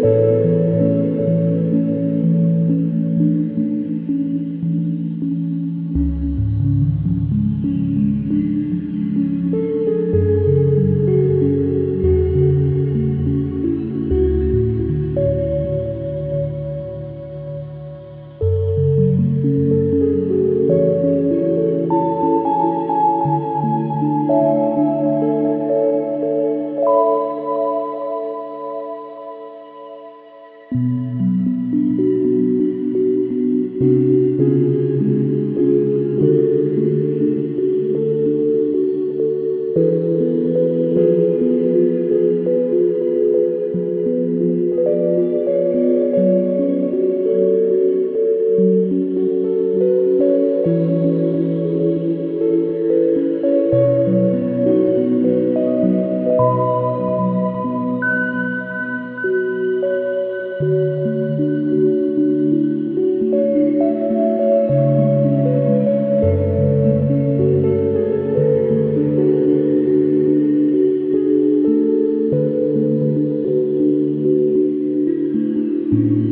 Música thank mm -hmm. you